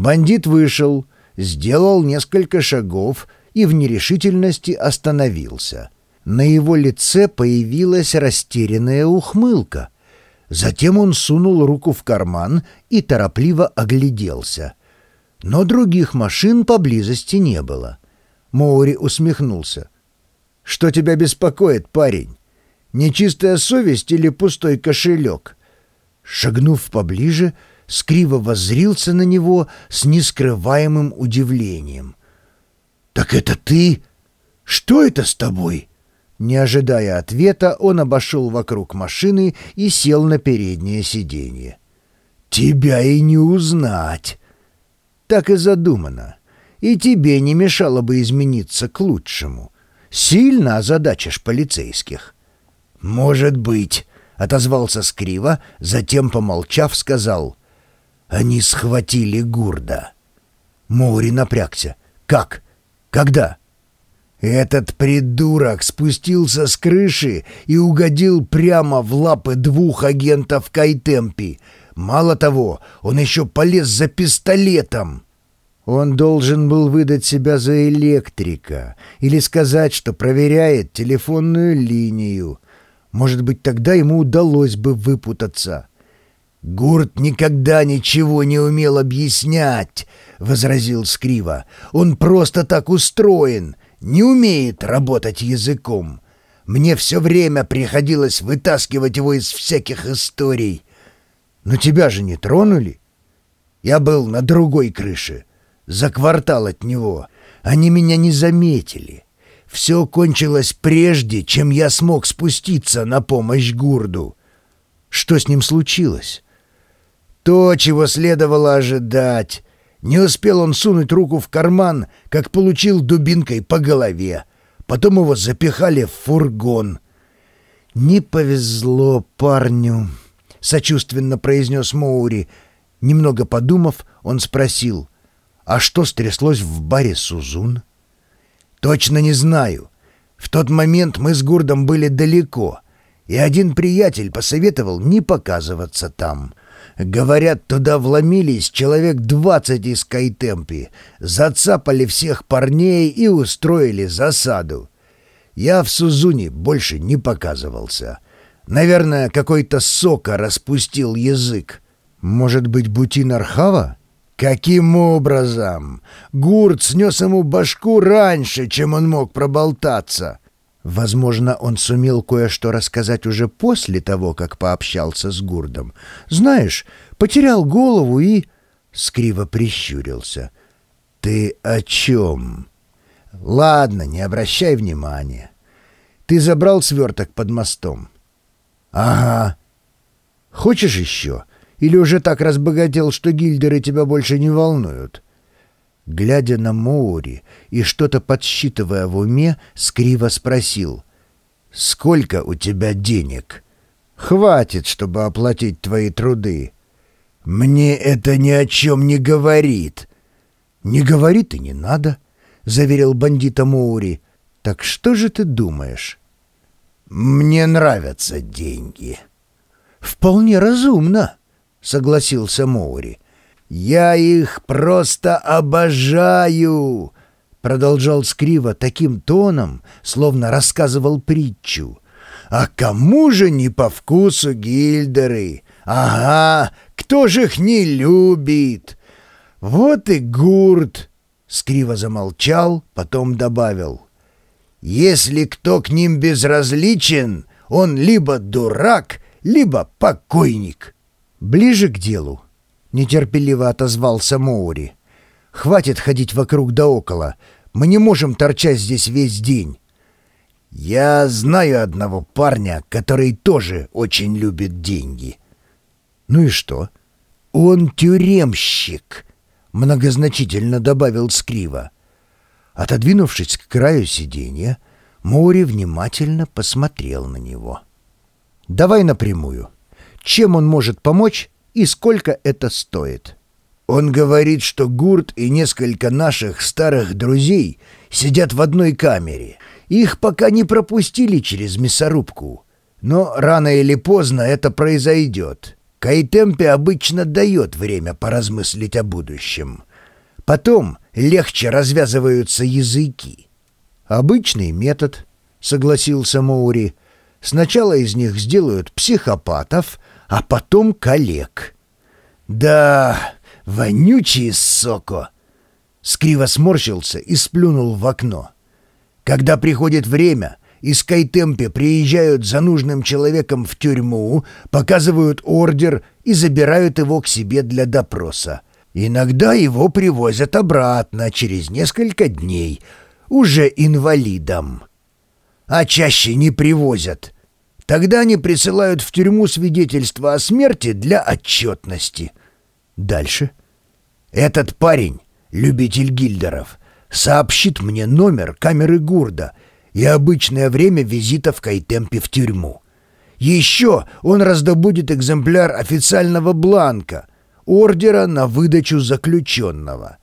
Бандит вышел, сделал несколько шагов и в нерешительности остановился. На его лице появилась растерянная ухмылка. Затем он сунул руку в карман и торопливо огляделся. Но других машин поблизости не было. Моури усмехнулся. «Что тебя беспокоит, парень? Нечистая совесть или пустой кошелек?» Шагнув поближе, Скриво воззрился на него с нескрываемым удивлением. «Так это ты? Что это с тобой?» Не ожидая ответа, он обошел вокруг машины и сел на переднее сиденье. «Тебя и не узнать!» Так и задумано. И тебе не мешало бы измениться к лучшему. Сильно озадачишь полицейских. «Может быть», — отозвался Скриво, затем, помолчав, сказал — они схватили Гурда. Моури напрягся. «Как? Когда?» Этот придурок спустился с крыши и угодил прямо в лапы двух агентов Кайтемпи. Мало того, он еще полез за пистолетом. Он должен был выдать себя за электрика или сказать, что проверяет телефонную линию. Может быть, тогда ему удалось бы выпутаться. «Гурт никогда ничего не умел объяснять», — возразил Скрива. «Он просто так устроен, не умеет работать языком. Мне все время приходилось вытаскивать его из всяких историй. Но тебя же не тронули? Я был на другой крыше, за квартал от него. Они меня не заметили. Все кончилось прежде, чем я смог спуститься на помощь Гурду. Что с ним случилось?» То, чего следовало ожидать. Не успел он сунуть руку в карман, как получил дубинкой по голове. Потом его запихали в фургон. «Не повезло парню», — сочувственно произнес Моури. Немного подумав, он спросил, «А что стряслось в баре Сузун?» «Точно не знаю. В тот момент мы с Гурдом были далеко, и один приятель посоветовал не показываться там». Говорят, туда вломились человек двадцать из Кайтемпи, зацапали всех парней и устроили засаду. Я в Сузуни больше не показывался. Наверное, какой-то сока распустил язык. Может быть, Бутин Архава? Каким образом? Гурт снес ему башку раньше, чем он мог проболтаться. Возможно, он сумел кое-что рассказать уже после того, как пообщался с Гурдом. Знаешь, потерял голову и... Скриво прищурился. «Ты о чем?» «Ладно, не обращай внимания. Ты забрал сверток под мостом?» «Ага. Хочешь еще? Или уже так разбогател, что гильдеры тебя больше не волнуют?» Глядя на Моури и что-то подсчитывая в уме, скриво спросил. «Сколько у тебя денег?» «Хватит, чтобы оплатить твои труды». «Мне это ни о чем не говорит». «Не говорит и не надо», — заверил бандита Моури. «Так что же ты думаешь?» «Мне нравятся деньги». «Вполне разумно», — согласился Моури. «Я их просто обожаю!» Продолжал Скриво таким тоном, словно рассказывал притчу. «А кому же не по вкусу гильдеры? Ага, кто же их не любит? Вот и гурт!» Скриво замолчал, потом добавил. «Если кто к ним безразличен, он либо дурак, либо покойник». Ближе к делу. — нетерпеливо отозвался Моури. «Хватит ходить вокруг да около. Мы не можем торчать здесь весь день». «Я знаю одного парня, который тоже очень любит деньги». «Ну и что?» «Он тюремщик», — многозначительно добавил Скрива. Отодвинувшись к краю сиденья, Моури внимательно посмотрел на него. «Давай напрямую. Чем он может помочь, и сколько это стоит. Он говорит, что Гурт и несколько наших старых друзей сидят в одной камере. Их пока не пропустили через мясорубку. Но рано или поздно это произойдет. Кайтемпе обычно дает время поразмыслить о будущем. Потом легче развязываются языки. Обычный метод, согласился Моури. Сначала из них сделают психопатов, а потом коллег. Да, вонючий соко. Скриво сморщился и сплюнул в окно. Когда приходит время, из Кайтемпе приезжают за нужным человеком в тюрьму, показывают ордер и забирают его к себе для допроса. Иногда его привозят обратно через несколько дней, уже инвалидом. А чаще не привозят. Тогда они присылают в тюрьму свидетельство о смерти для отчетности. Дальше. Этот парень, любитель гильдеров, сообщит мне номер камеры Гурда и обычное время визита в Кайтемпе в тюрьму. Еще он раздобудет экземпляр официального бланка, ордера на выдачу заключенного.